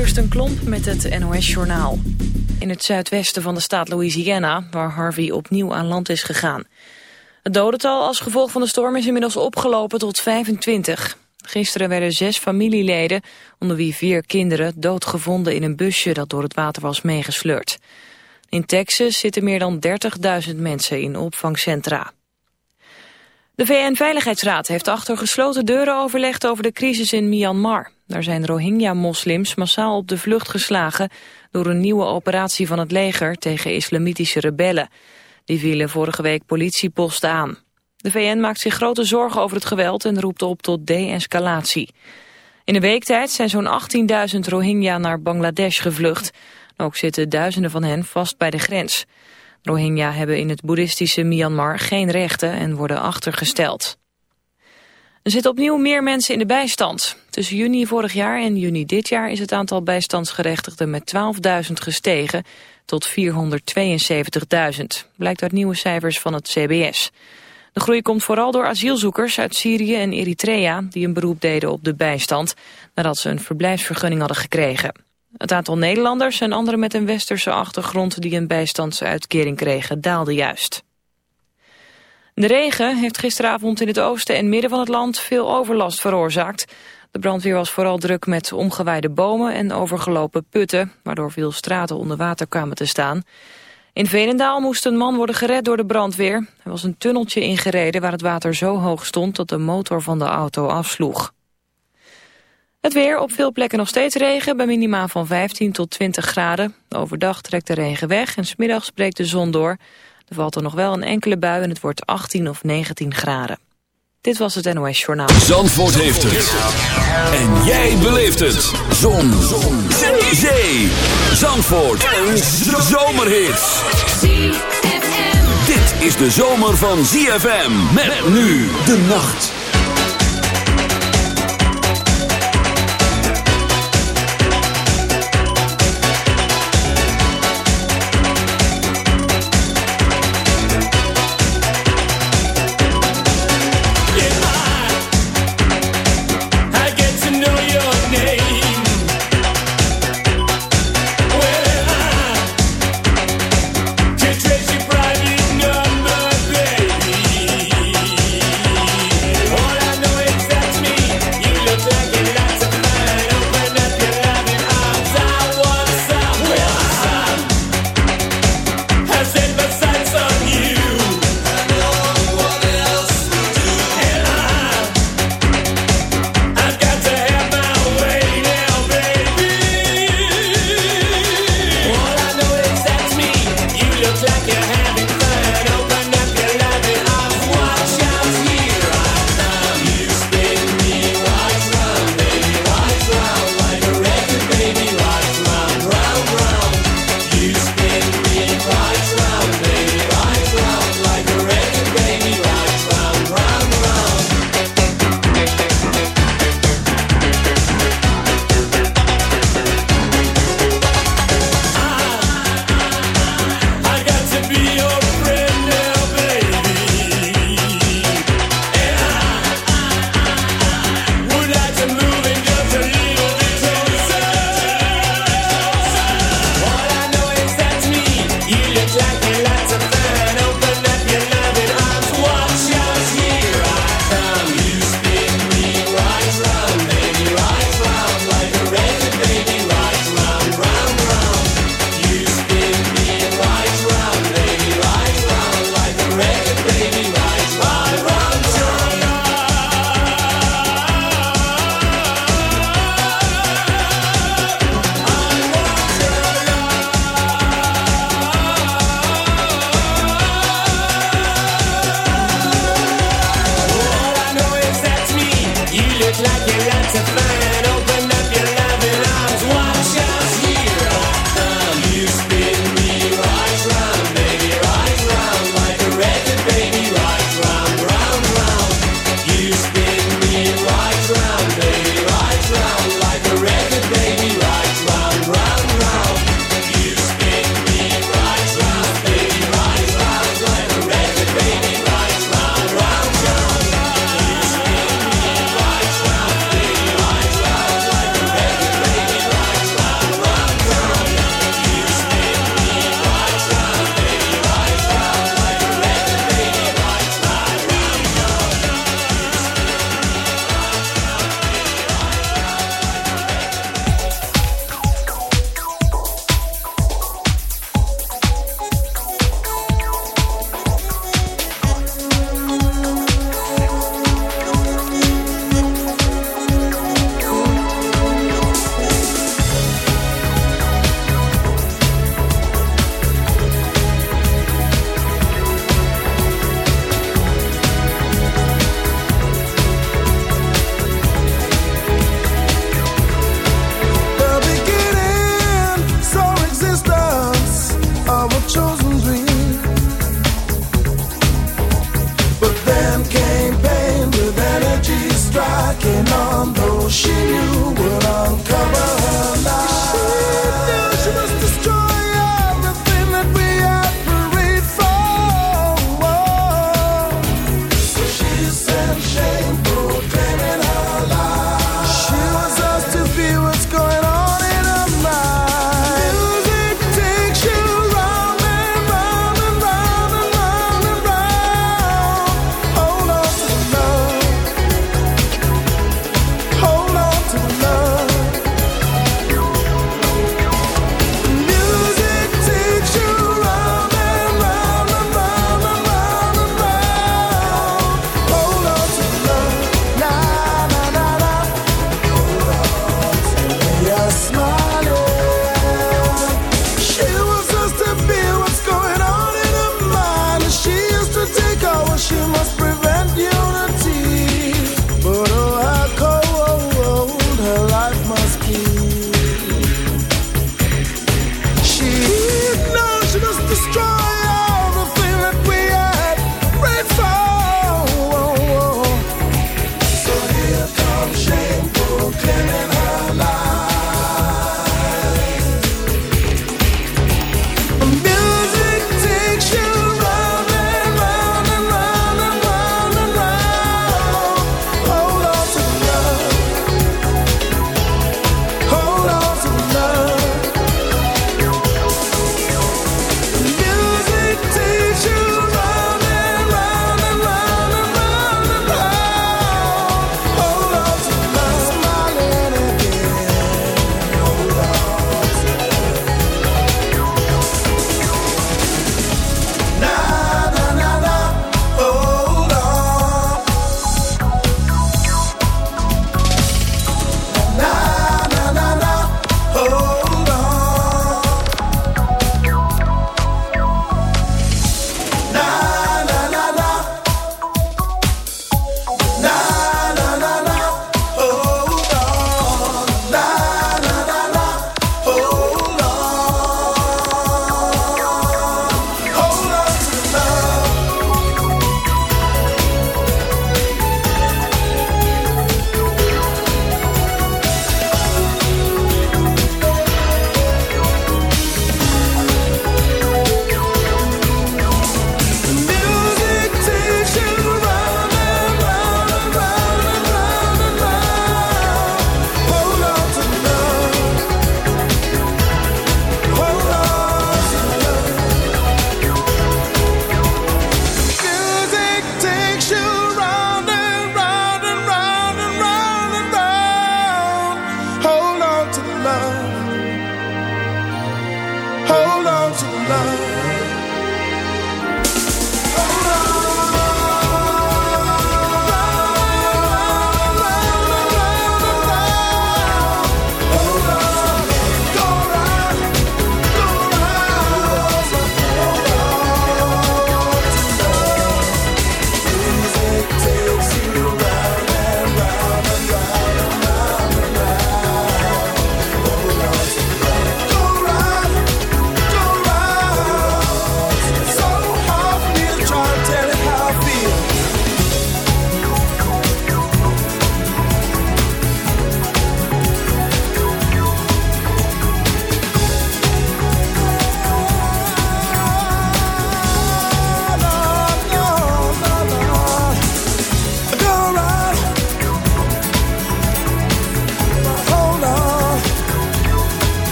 Kirsten Klomp met het NOS-journaal. In het zuidwesten van de staat Louisiana, waar Harvey opnieuw aan land is gegaan. Het dodental als gevolg van de storm is inmiddels opgelopen tot 25. Gisteren werden zes familieleden, onder wie vier kinderen, doodgevonden in een busje dat door het water was meegesleurd. In Texas zitten meer dan 30.000 mensen in opvangcentra. De VN-veiligheidsraad heeft achter gesloten deuren overlegd over de crisis in Myanmar. Daar zijn Rohingya-moslims massaal op de vlucht geslagen door een nieuwe operatie van het leger tegen islamitische rebellen. Die vielen vorige week politieposten aan. De VN maakt zich grote zorgen over het geweld en roept op tot de-escalatie. In de weektijd zijn zo'n 18.000 Rohingya naar Bangladesh gevlucht. Ook zitten duizenden van hen vast bij de grens. Rohingya hebben in het boeddhistische Myanmar geen rechten en worden achtergesteld. Er zitten opnieuw meer mensen in de bijstand. Tussen juni vorig jaar en juni dit jaar is het aantal bijstandsgerechtigden met 12.000 gestegen tot 472.000, blijkt uit nieuwe cijfers van het CBS. De groei komt vooral door asielzoekers uit Syrië en Eritrea die een beroep deden op de bijstand nadat ze een verblijfsvergunning hadden gekregen. Het aantal Nederlanders en anderen met een westerse achtergrond die een bijstandsuitkering kregen daalde juist. De regen heeft gisteravond in het oosten en midden van het land veel overlast veroorzaakt. De brandweer was vooral druk met omgewaaide bomen en overgelopen putten, waardoor veel straten onder water kwamen te staan. In Veenendaal moest een man worden gered door de brandweer. Er was een tunneltje ingereden waar het water zo hoog stond dat de motor van de auto afsloeg. Het weer, op veel plekken nog steeds regen, bij minimaal van 15 tot 20 graden. Overdag trekt de regen weg en smiddags breekt de zon door. Er valt er nog wel een enkele bui en het wordt 18 of 19 graden. Dit was het NOS Journaal. Zandvoort heeft het. En jij beleeft het. Zon. zon. Zee. Zandvoort. Een zomerhit. Dit is de zomer van ZFM. Met nu de nacht.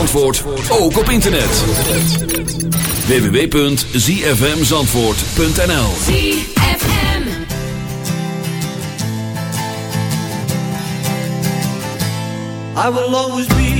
Zandvoort ook op internet. www.zfmzandvoort.nl ZFM I will always be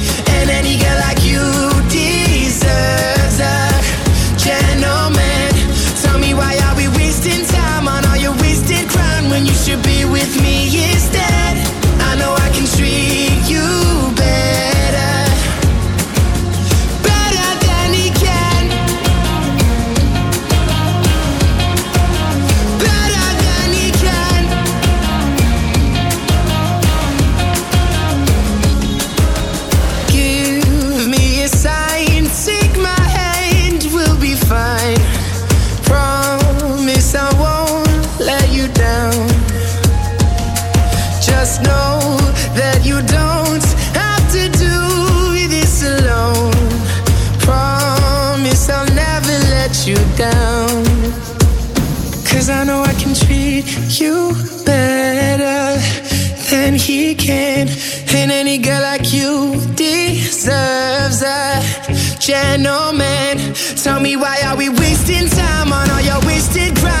treat you better than he can. And any girl like you deserves a gentleman. Tell me why are we wasting time on all your wasted grind